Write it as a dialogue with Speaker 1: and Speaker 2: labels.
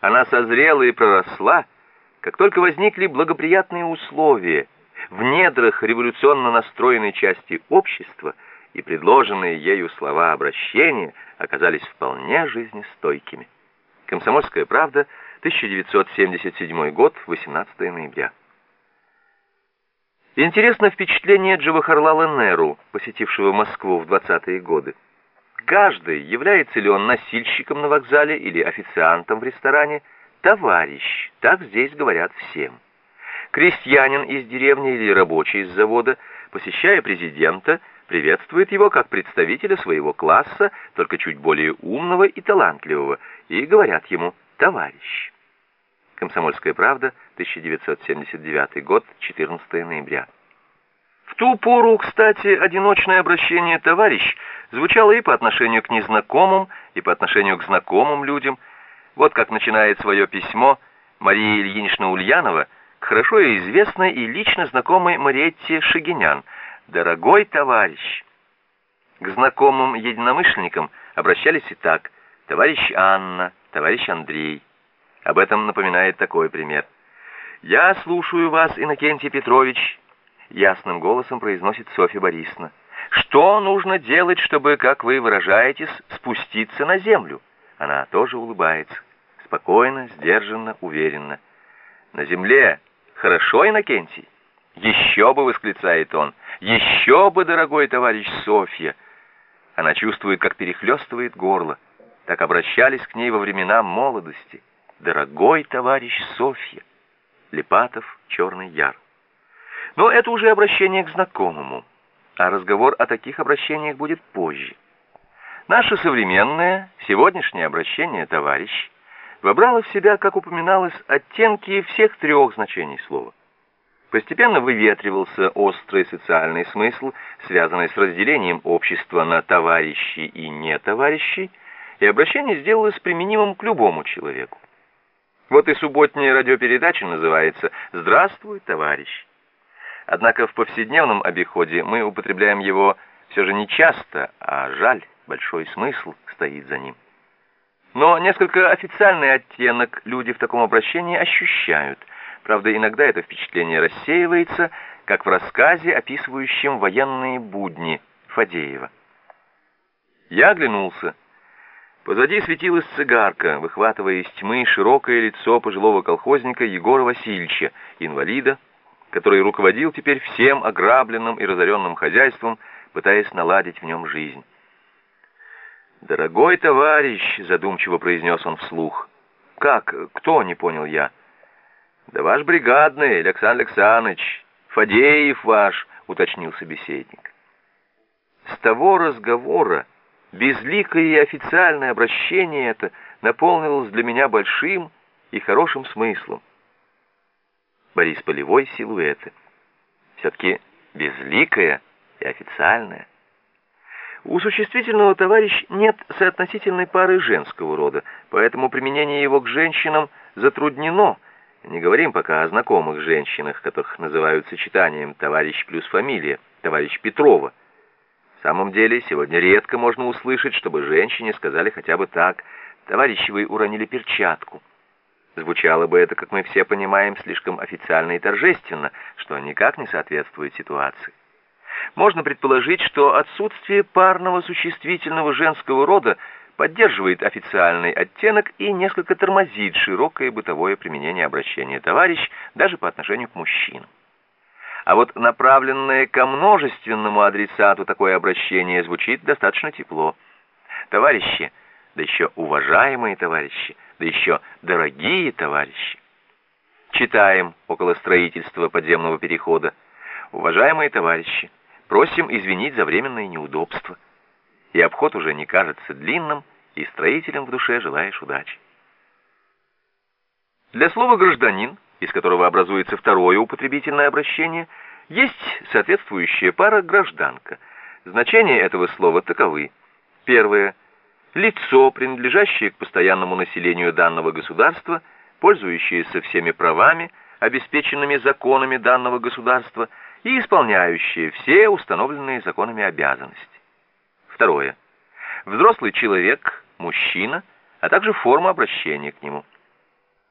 Speaker 1: Она созрела и проросла, как только возникли благоприятные условия в недрах революционно настроенной части общества, и предложенные ею слова обращения оказались вполне жизнестойкими. Комсомольская правда, 1977 год, 18 ноября. Интересно впечатление Джавахарлала Неру, посетившего Москву в 20-е годы. Каждый, является ли он носильщиком на вокзале или официантом в ресторане, товарищ, так здесь говорят всем. Крестьянин из деревни или рабочий из завода, посещая президента, приветствует его как представителя своего класса, только чуть более умного и талантливого, и говорят ему «товарищ». Комсомольская правда, 1979 год, 14 ноября. В ту пору, кстати, одиночное обращение «товарищ» звучало и по отношению к незнакомым, и по отношению к знакомым людям. Вот как начинает свое письмо Мария Ильинична Ульянова к хорошо известной и лично знакомой Мариетте Шагинян. «Дорогой товарищ!» К знакомым единомышленникам обращались и так «Товарищ Анна», «Товарищ Андрей». Об этом напоминает такой пример. «Я слушаю вас, Иннокентий Петрович», — ясным голосом произносит Софья Борисовна. «Что нужно делать, чтобы, как вы выражаетесь, спуститься на землю?» Она тоже улыбается. Спокойно, сдержанно, уверенно. «На земле хорошо, Иннокентий?» «Еще бы!» — восклицает он. «Еще бы, дорогой товарищ Софья!» Она чувствует, как перехлестывает горло. Так обращались к ней во времена молодости дорогой товарищ Софья. Липатов, Черный Яр. Но это уже обращение к знакомому, а разговор о таких обращениях будет позже. Наше современное, сегодняшнее обращение «товарищ» вобрало в себя, как упоминалось, оттенки всех трех значений слова. Постепенно выветривался острый социальный смысл, связанный с разделением общества на товарищи и нетоварищей, и обращение сделалось применимым к любому человеку. Вот и субботняя радиопередача называется «Здравствуй, товарищ». Однако в повседневном обиходе мы употребляем его все же не часто, а жаль, большой смысл стоит за ним. Но несколько официальный оттенок люди в таком обращении ощущают. Правда, иногда это впечатление рассеивается, как в рассказе, описывающем военные будни Фадеева. Я оглянулся. Позади светилась цигарка, выхватывая из тьмы широкое лицо пожилого колхозника Егора Васильевича, инвалида, который руководил теперь всем ограбленным и разоренным хозяйством, пытаясь наладить в нем жизнь. «Дорогой товарищ», — задумчиво произнес он вслух. «Как? Кто?» — не понял я. «Да ваш бригадный, Александр Александрович, Фадеев ваш», — уточнил собеседник. С того разговора Безликое и официальное обращение это наполнилось для меня большим и хорошим смыслом. Борис Полевой силуэты. Все-таки безликое и официальное. У существительного товарищ нет соотносительной пары женского рода, поэтому применение его к женщинам затруднено. Не говорим пока о знакомых женщинах, которых называют сочетанием «товарищ плюс фамилия», «товарищ Петрова». В самом деле, сегодня редко можно услышать, чтобы женщине сказали хотя бы так «Товарищи, вы уронили перчатку». Звучало бы это, как мы все понимаем, слишком официально и торжественно, что никак не соответствует ситуации. Можно предположить, что отсутствие парного существительного женского рода поддерживает официальный оттенок и несколько тормозит широкое бытовое применение обращения «товарищ» даже по отношению к мужчинам. А вот направленное ко множественному адресату такое обращение звучит достаточно тепло. Товарищи, да еще уважаемые товарищи, да еще дорогие товарищи. Читаем около строительства подземного перехода. Уважаемые товарищи, просим извинить за временные неудобства. И обход уже не кажется длинным, и строителям в душе желаешь удачи. Для слова «гражданин» из которого образуется второе употребительное обращение, есть соответствующая пара «гражданка». Значения этого слова таковы. Первое. Лицо, принадлежащее к постоянному населению данного государства, пользующееся всеми правами, обеспеченными законами данного государства и исполняющее все установленные законами обязанности. Второе. Взрослый человек, мужчина, а также форма обращения к нему.